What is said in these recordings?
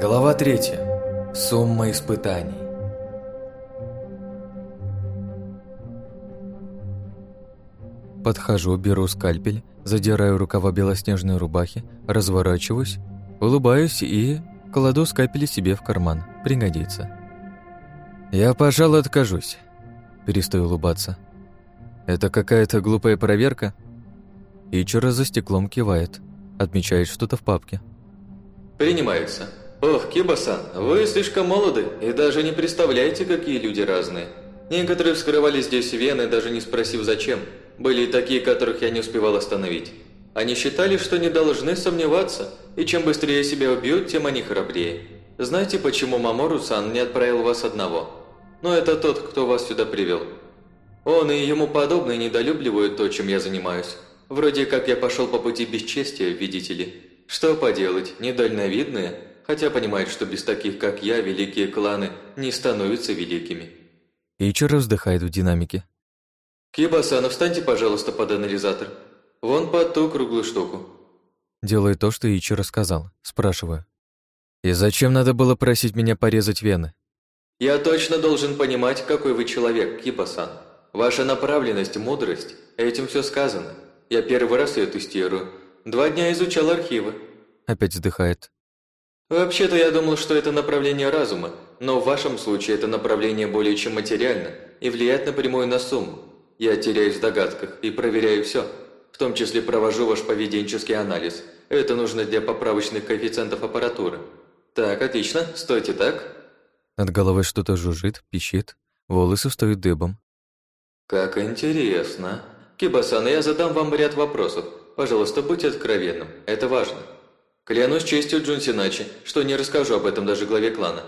Глава третья. Сумма испытаний. Подхожу, беру скальпель, задираю рукава белоснежной рубахи, разворачиваюсь, улыбаюсь и кладу скальпель себе в карман. Пригодится. Я, пожалуй, откажусь. Перестаю улыбаться. Это какая-то глупая проверка? Ичера за стеклом кивает, отмечает что-то в папке. Принимается. Ох, Кибасан, вы слишком молоды и даже не представляете, какие люди разные. Некоторые вскрывали здесь вены, даже не спросив зачем. Были и такие, которых я не успевал остановить. Они считали, что не должны сомневаться, и чем быстрее себя убьют, тем они храбрее. Знаете, почему Мамору-сан не отправил вас одного? Но это тот, кто вас сюда привел. Он и ему подобные недолюбливают то, чем я занимаюсь. Вроде как я пошел по пути бесчестия, видите ли. Что поделать, недальновидные, хотя понимают, что без таких, как я, великие кланы не становятся великими. Ичиро вздыхает в динамике. Кибасан, встаньте, пожалуйста, под анализатор. Вон под ту круглую штуку. Делаю то, что Ичиро сказал. Спрашиваю. И зачем надо было просить меня порезать вены? Я точно должен понимать, какой вы человек, Кибасан. Ваша направленность, мудрость, этим все сказано. Я первый раз ее тестирую. Два дня изучал архивы. Опять вздыхает. Вообще-то я думал, что это направление разума, но в вашем случае это направление более чем материально и влияет напрямую на сумму. Я теряюсь в догадках и проверяю все, в том числе провожу ваш поведенческий анализ. Это нужно для поправочных коэффициентов аппаратуры. Так, отлично, стойте так. Над головой что-то жужжит, пищит, волосы встают дыбом. Как интересно. Кибасан, я задам вам ряд вопросов. Пожалуйста, будьте откровенным, это важно. Клянусь честью Джунсиначи, что не расскажу об этом даже главе клана.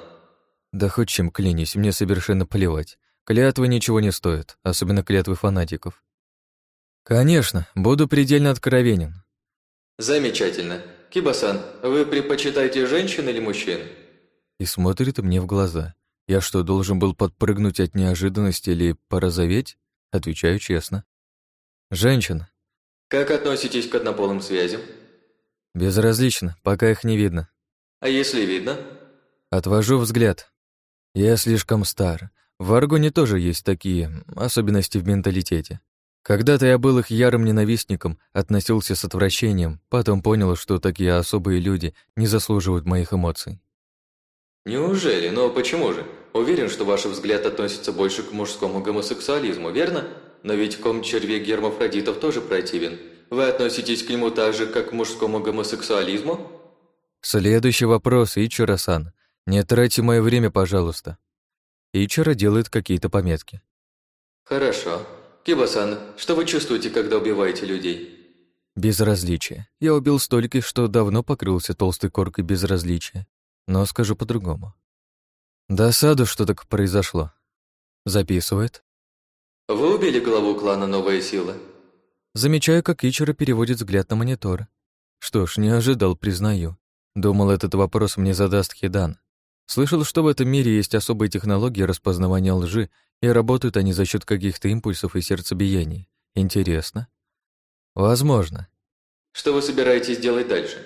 Да хоть чем клянись, мне совершенно плевать. Клятвы ничего не стоят, особенно клятвы фанатиков. Конечно, буду предельно откровенен. Замечательно. Кибасан, вы предпочитаете женщин или мужчин? И смотрит мне в глаза. Я что, должен был подпрыгнуть от неожиданности или порозоветь? Отвечаю честно. Женщина. Как относитесь к однополым связям? Безразлично, пока их не видно. А если видно? Отвожу взгляд. Я слишком стар. В Аргоне тоже есть такие особенности в менталитете. Когда-то я был их ярым ненавистником, относился с отвращением, потом понял, что такие особые люди не заслуживают моих эмоций. Неужели? Но почему же? Уверен, что ваш взгляд относится больше к мужскому гомосексуализму, верно? Но ведь ком-червей гермафродитов тоже противен. Вы относитесь к нему так же, как к мужскому гомосексуализму? Следующий вопрос, Ичиро-сан. Не тратьте мое время, пожалуйста. Ичиро делает какие-то пометки. Хорошо. Кибасан, что вы чувствуете, когда убиваете людей? Безразличие. Я убил столько, что давно покрылся толстой коркой безразличия. Но скажу по-другому. Досаду, что так произошло. Записывает. Вы убили главу клана «Новая сила»? Замечаю, как Ичиро переводит взгляд на монитор. Что ж, не ожидал, признаю. Думал, этот вопрос мне задаст Хидан. Слышал, что в этом мире есть особые технологии распознавания лжи, и работают они за счет каких-то импульсов и сердцебиений. Интересно? Возможно. Что вы собираетесь делать дальше?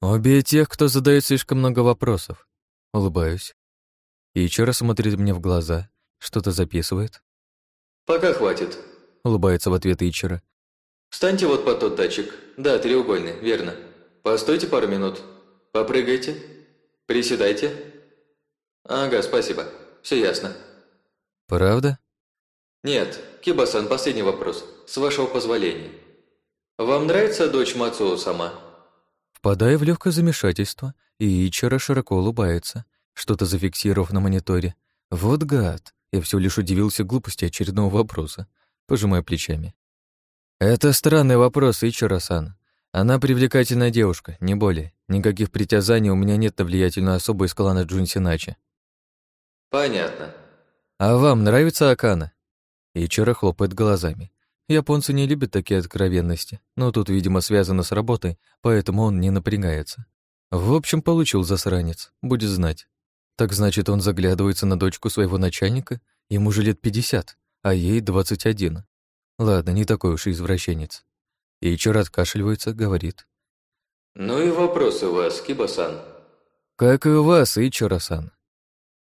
Убей тех, кто задает слишком много вопросов. Улыбаюсь. Ичиро смотрит мне в глаза, что-то записывает. Пока хватит. Улыбается в ответ Ичиро. Встаньте вот под тот датчик. Да, треугольный, верно. Постойте пару минут. Попрыгайте. Приседайте. Ага, спасибо. Все ясно. Правда? Нет. Кибасан, последний вопрос. С вашего позволения. Вам нравится дочь Мацуо сама? Впадая в легкое замешательство, и Ичиро широко улыбается, что-то зафиксировав на мониторе. Вот гад. Я все лишь удивился глупости очередного вопроса, пожимая плечами. «Это странный вопрос, Ичиро-сан. Она привлекательная девушка, не более. Никаких притязаний у меня нет на влиятельную особу из клана Джунсиначи». «Понятно». «А вам нравится Акана?» Ичиро хлопает глазами. Японцы не любят такие откровенности, но тут, видимо, связано с работой, поэтому он не напрягается. В общем, получил засранец, будет знать. Так значит, он заглядывается на дочку своего начальника, ему же лет пятьдесят, а ей двадцать один. Ладно, не такой уж и извращенец. И Ичиро откашливается, говорит. «Ну и вопрос у вас, Кибасан». Как и у вас, Ичиро-сан.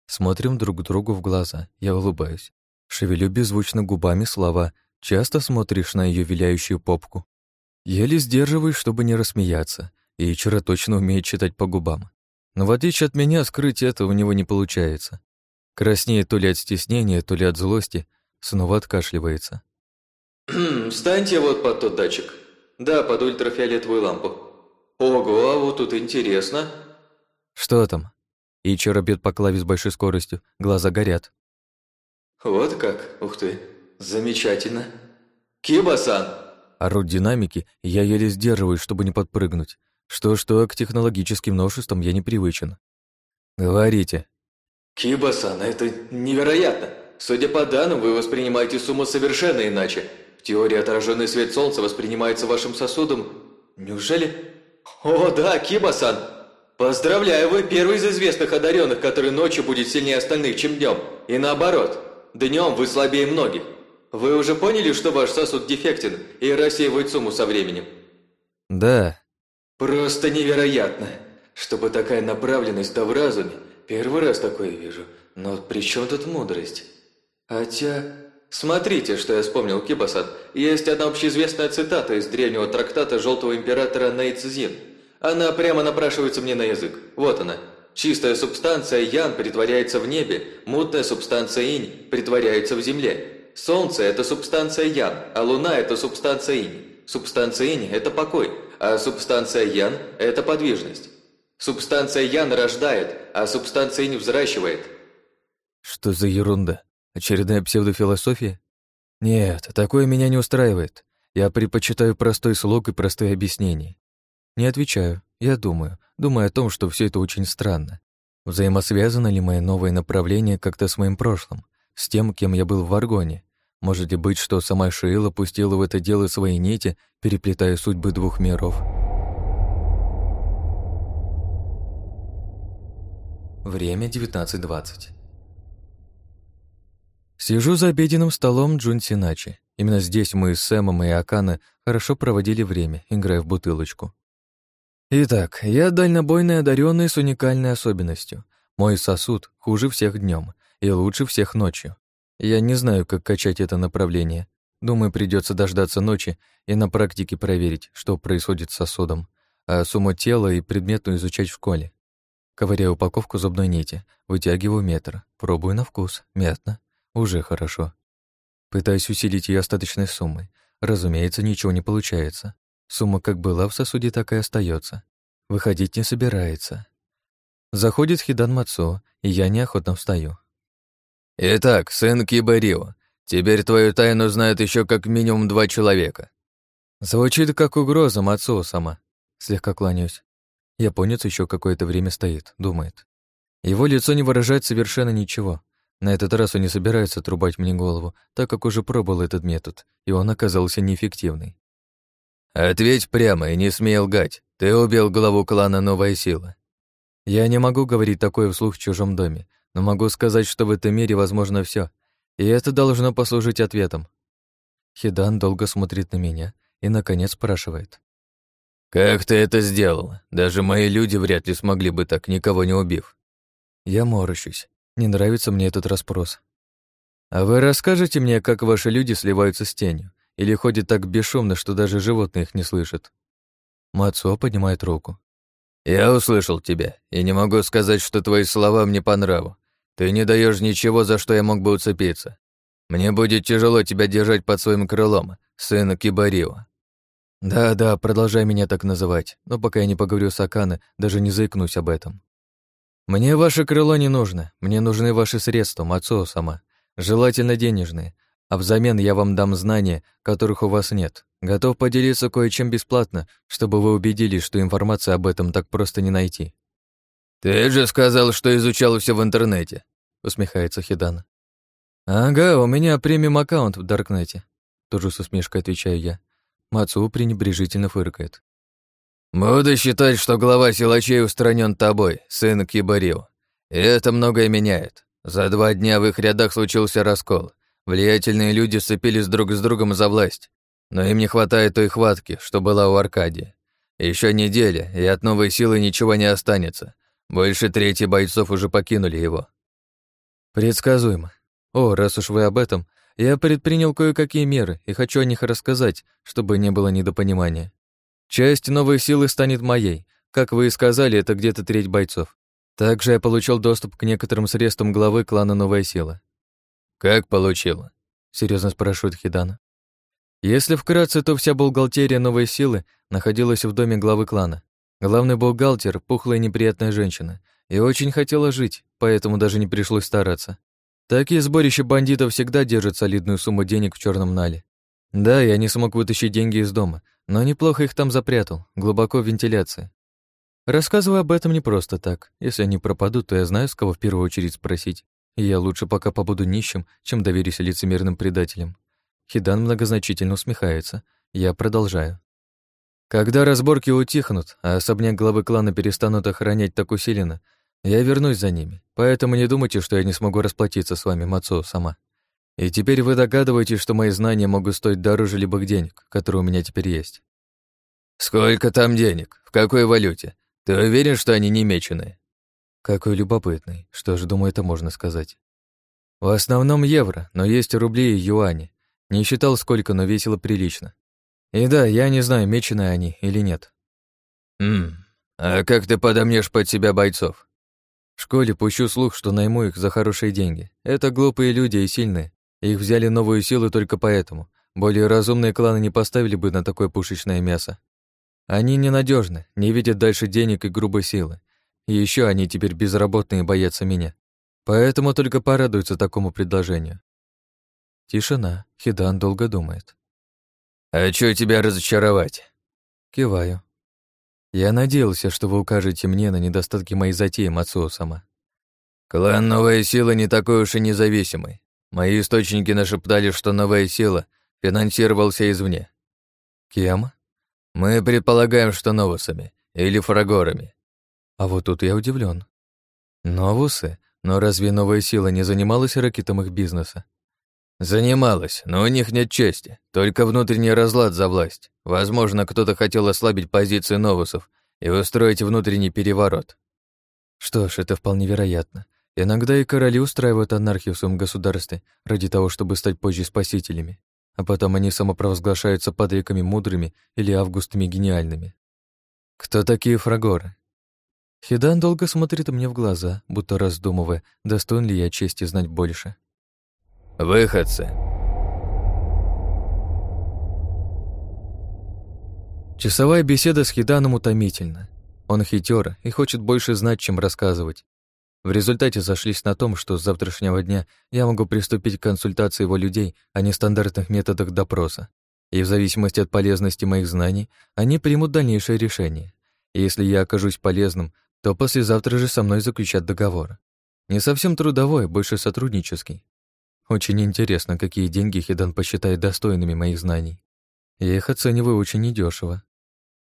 Смотрим друг другу в глаза, я улыбаюсь. Шевелю беззвучно губами слова «часто смотришь на ее виляющую попку». Еле сдерживаюсь, чтобы не рассмеяться, и Ичиро точно умеет читать по губам. Но в отличие от меня, скрыть это у него не получается. Краснеет то ли от стеснения, то ли от злости, снова откашливается. «Встаньте вот под тот датчик. Да, под ультрафиолетовую лампу. Ого, а вот тут интересно». «Что там?» Ичиро бьет по клаве с большой скоростью, глаза горят. «Вот как? Ух ты! Замечательно! Киба-сан!» Орут динамики, и я еле сдерживаюсь, чтобы не подпрыгнуть. Что-что, к технологическим новшествам я не привычен. «Говорите». «Киба-сан, это невероятно! Судя по данным, вы воспринимаете сумму совершенно иначе. В теории отраженный свет Солнца воспринимается вашим сосудом... Неужели...» «О, да, Киба-сан! Поздравляю, вы первый из известных одаренных, который ночью будет сильнее остальных, чем днем. И наоборот, днем вы слабее многих. Вы уже поняли, что ваш сосуд дефектен и рассеивает сумму со временем?» «Да», Просто невероятно. Чтобы такая направленность да в разуме. Первый раз такое вижу. Но при чем тут мудрость? Хотя... Смотрите, что я вспомнил, Кибасад. Есть одна общеизвестная цитата из древнего трактата Желтого Императора Нейцзин. Она прямо напрашивается мне на язык. Вот она. Чистая субстанция Ян притворяется в небе, мутная субстанция Инь притворяется в земле. Солнце – это субстанция Ян, а Луна – это субстанция Инь. Субстанция Инь – это покой, а субстанция Ян – это подвижность. Субстанция Ян рождает, а субстанция Инь взращивает. Что за ерунда? Очередная псевдофилософия? Нет, такое меня не устраивает. Я предпочитаю простой слог и простые объяснения. Не отвечаю. Я думаю. Думаю о том, что все это очень странно. Взаимосвязано ли мое новое направление как-то с моим прошлым? С тем, кем я был в Варгоне? Может ли быть, что сама Шиила пустила в это дело свои нити, переплетая судьбы двух миров? Время 19.20. Сижу за обеденным столом Джун Синачи. Именно здесь мы с Сэмом и Акана хорошо проводили время, играя в бутылочку. Итак, я дальнобойный одаренный с уникальной особенностью. Мой сосуд хуже всех днем и лучше всех ночью. Я не знаю, как качать это направление. Думаю, придется дождаться ночи и на практике проверить, что происходит с сосудом, а сумму тела и предмету изучать в школе. Ковыряю упаковку зубной нити, вытягиваю метр, пробую на вкус, мятно. Уже хорошо. Пытаюсь усилить ее остаточной суммой. Разумеется, ничего не получается. Сумма как была в сосуде, так и остается. Выходить не собирается. Заходит Хидан Мацо, и я неохотно встаю. «Итак, сын Кибарио, теперь твою тайну знают еще как минимум два человека». Звучит как угроза Мацуо сама. Слегка кланяюсь. Японец еще какое-то время стоит, думает. Его лицо не выражает совершенно ничего. На этот раз он не собирается трубать мне голову, так как уже пробовал этот метод, и он оказался неэффективный. «Ответь прямо и не смей лгать. Ты убил главу клана «Новая сила». Я не могу говорить такое вслух в чужом доме, но могу сказать, что в этом мире возможно все, и это должно послужить ответом. Хидан долго смотрит на меня и, наконец, спрашивает. «Как ты это сделал? Даже мои люди вряд ли смогли бы так, никого не убив». Я морщусь. Не нравится мне этот расспрос. «А вы расскажете мне, как ваши люди сливаются с тенью? Или ходят так бесшумно, что даже животные их не слышат?» Мацо поднимает руку. «Я услышал тебя, и не могу сказать, что твои слова мне по нраву. Ты не даешь ничего, за что я мог бы уцепиться. Мне будет тяжело тебя держать под своим крылом, сын Кибарио». «Да-да, продолжай меня так называть, но пока я не поговорю с Аканы, даже не заикнусь об этом. Мне ваше крыло не нужно, мне нужны ваши средства, Мацуо сама, желательно денежные, а взамен я вам дам знания, которых у вас нет. Готов поделиться кое-чем бесплатно, чтобы вы убедились, что информации об этом так просто не найти». «Ты же сказал, что изучал все в интернете», — усмехается Хидан. «Ага, у меня премиум аккаунт в Даркнете», — тоже с усмешкой отвечаю я. Мацу пренебрежительно фыркает. «Буду считать, что глава силачей устранен тобой, сын Кибарио. И это многое меняет. За два дня в их рядах случился раскол. Влиятельные люди сцепились друг с другом за власть. Но им не хватает той хватки, что была у Аркадия. Еще неделя, и от новой силы ничего не останется. Больше трети бойцов уже покинули его. Предсказуемо. О, раз уж вы об этом, я предпринял кое-какие меры и хочу о них рассказать, чтобы не было недопонимания. Часть новой силы станет моей. Как вы и сказали, это где-то треть бойцов. Также я получил доступ к некоторым средствам главы клана Новая Сила. «Как получил?» — серьезно спрашивает Хидана. Если вкратце, то вся бухгалтерия Новой Силы находилась в доме главы клана. Главный бухгалтер — пухлая неприятная женщина, и очень хотела жить, поэтому даже не пришлось стараться. Такие сборища бандитов всегда держат солидную сумму денег в черном нале. Да, я не смог вытащить деньги из дома, но неплохо их там запрятал, глубоко в вентиляции. Рассказываю об этом не просто так. Если они пропадут, то я знаю, с кого в первую очередь спросить. И я лучше пока побуду нищим, чем доверюсь лицемерным предателям. Хидан многозначительно усмехается. Я продолжаю. Когда разборки утихнут, а особняк главы клана перестанут охранять так усиленно, я вернусь за ними, поэтому не думайте, что я не смогу расплатиться с вами, Мацо, сама. И теперь вы догадываетесь, что мои знания могут стоить дороже любых денег, которые у меня теперь есть. Сколько там денег? В какой валюте? Ты уверен, что они не меченые? Какой любопытный. Что же, думаю, это можно сказать. В основном евро, но есть рубли и юани. Не считал сколько, но весело прилично. И да, я не знаю, меченые они или нет. Ммм, а как ты подомнешь под себя бойцов? В школе пущу слух, что найму их за хорошие деньги. Это глупые люди и сильные. Их взяли новую силу только поэтому. Более разумные кланы не поставили бы на такое пушечное мясо. Они ненадежны, не видят дальше денег и грубой силы. И еще они теперь безработные боятся меня. Поэтому только порадуются такому предложению. Тишина. Хидан долго думает. «А чё тебя разочаровать?» Киваю. Я надеялся, что вы укажете мне на недостатки моей затеи, Мацуо сама. Клан Новая Сила не такой уж и независимый. Мои источники нашептали, что Новая Сила финансировался извне. Кем? Мы предполагаем, что новусами или фрагорами. А вот тут я удивлен. Новусы? Но разве Новая Сила не занималась ракетом их бизнеса? Занималась, но у них нет чести, только внутренний разлад за власть. Возможно, кто-то хотел ослабить позиции новусов и устроить внутренний переворот. Что ж, это вполне вероятно. Иногда и короли устраивают анархию в своем государстве ради того, чтобы стать позже спасителями, а потом они самопровозглашаются падриками мудрыми или августами гениальными. Кто такие фрагоры? Хидан долго смотрит мне в глаза, будто раздумывая, достоин ли я чести знать больше. Выходцы. Часовая беседа с Хиданом утомительна. Он хитер и хочет больше знать, чем рассказывать. В результате зашлись на том, что с завтрашнего дня я могу приступить к консультации его людей о нестандартных методах допроса. И в зависимости от полезности моих знаний, они примут дальнейшее решение. И если я окажусь полезным, то послезавтра же со мной заключат договор. Не совсем трудовой, больше сотруднический. Очень интересно, какие деньги Хидан посчитает достойными моих знаний. Я их оцениваю очень недешево.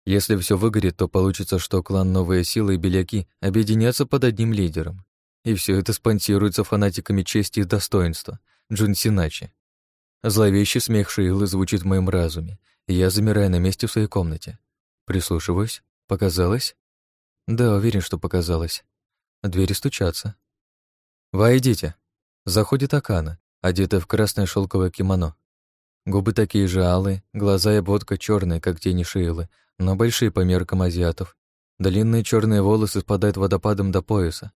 Если все выгорит, то получится, что клан Новая Сила и Беляки объединятся под одним лидером. И все это спонсируется фанатиками чести и достоинства, Джун Синачи. Зловещий смех Шейлы звучит в моем разуме, и я замираю на месте в своей комнате. Прислушиваюсь. Показалось? Да, уверен, что показалось. Двери стучатся. «Войдите». Заходит Акана, одетая в красное шелковое кимоно. Губы такие же алые, глаза и обводка черные, как тени Шейлы, но большие по меркам азиатов. Длинные черные волосы спадают водопадом до пояса.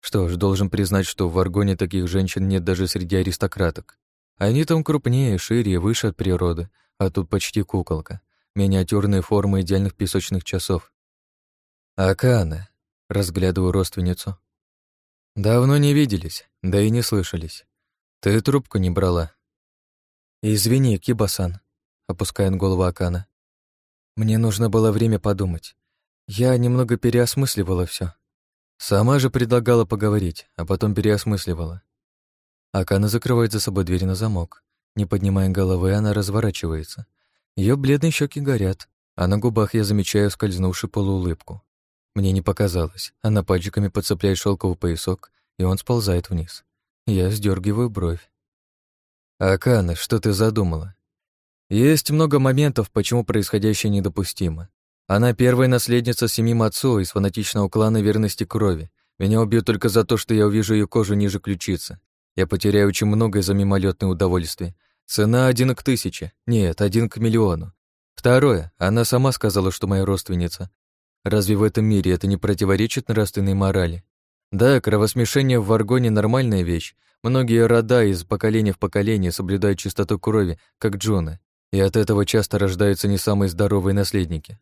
Что ж, должен признать, что в Аргоне таких женщин нет даже среди аристократок. Они там крупнее, шире и выше от природы, а тут почти куколка. Миниатюрные формы идеальных песочных часов. Акана, разглядываю родственницу. Давно не виделись, да и не слышались. Ты трубку не брала. Извини, Кибасан, опускает голову Акана. Мне нужно было время подумать. Я немного переосмысливала все. Сама же предлагала поговорить, а потом переосмысливала. Акана закрывает за собой дверь на замок. Не поднимая головы, она разворачивается. Ее бледные щеки горят, а на губах я замечаю скользнувшую полуулыбку. Мне не показалось. Она пальчиками подцепляет шелковый поясок, и он сползает вниз. Я сдергиваю бровь. «Акана, что ты задумала?» Есть много моментов, почему происходящее недопустимо. Она первая наследница семи Мацу из фанатичного клана верности крови. Меня убьют только за то, что я увижу ее кожу ниже ключицы. Я потеряю очень многое за мимолетное удовольствие. Цена один к тысяче. Нет, один к миллиону. Второе. Она сама сказала, что моя родственница. Разве в этом мире это не противоречит нравственной морали? Да, кровосмешение в Варгоне нормальная вещь. Многие рода из поколения в поколение соблюдают чистоту крови, как Джоны, и от этого часто рождаются не самые здоровые наследники.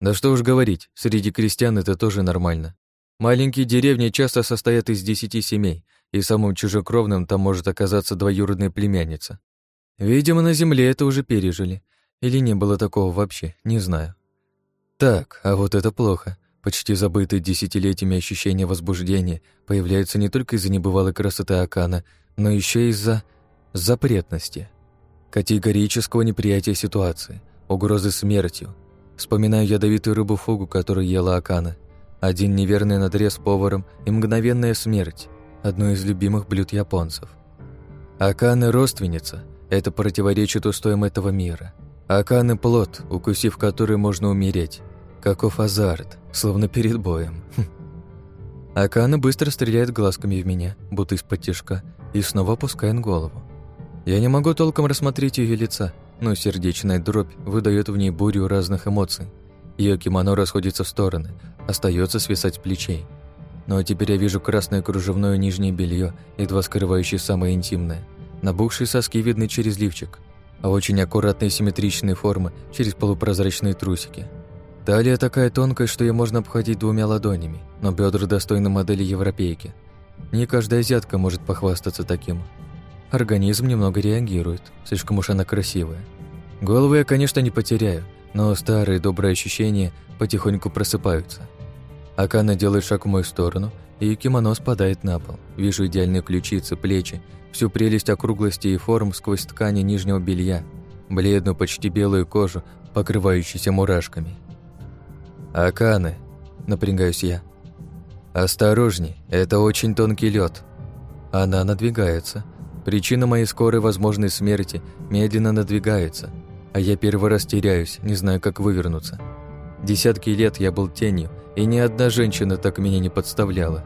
Да что уж говорить, среди крестьян это тоже нормально. Маленькие деревни часто состоят из десяти семей, и самым чужекровным там может оказаться двоюродная племянница. Видимо, на земле это уже пережили. Или не было такого вообще, не знаю. Так, а вот это плохо. Почти забытые десятилетиями ощущения возбуждения появляются не только из-за небывалой красоты Акана, но еще из-за запретности, категорического неприятия ситуации, угрозы смертью. Вспоминаю ядовитую рыбу фугу, которую ела Акана. Один неверный надрез поваром и мгновенная смерть – одно из любимых блюд японцев. Акана – родственница, это противоречит устоям этого мира. Аканы – плод, укусив который можно умереть. Каков азарт, словно перед боем. Акана быстро стреляет глазками в меня, будто из-под и снова опускает голову. Я не могу толком рассмотреть ее лица, но сердечная дробь выдает в ней бурю разных эмоций. Ее кимоно расходится в стороны, остается свисать с плечей. Но теперь я вижу красное кружевное нижнее белье, едва скрывающее самое интимное. Набухшие соски видны через лифчик, а очень аккуратные симметричные формы через полупрозрачные трусики – Талия такая тонкая, что ее можно обходить двумя ладонями, но бедра достойны модели европейки. Не каждая азиатка может похвастаться таким. Организм немного реагирует, слишком уж она красивая. Голову я, конечно, не потеряю, но старые добрые ощущения потихоньку просыпаются. Акана делает шаг в мою сторону, и кимоно спадает на пол. Вижу идеальные ключицы, плечи, всю прелесть округлости и форм сквозь ткани нижнего белья, бледную, почти белую кожу, покрывающуюся мурашками. «Аканы», — напрягаюсь я. «Осторожней, это очень тонкий лед. Она надвигается. Причина моей скорой возможной смерти медленно надвигается, а я первый раз теряюсь, не знаю, как вывернуться. Десятки лет я был тенью, и ни одна женщина так меня не подставляла.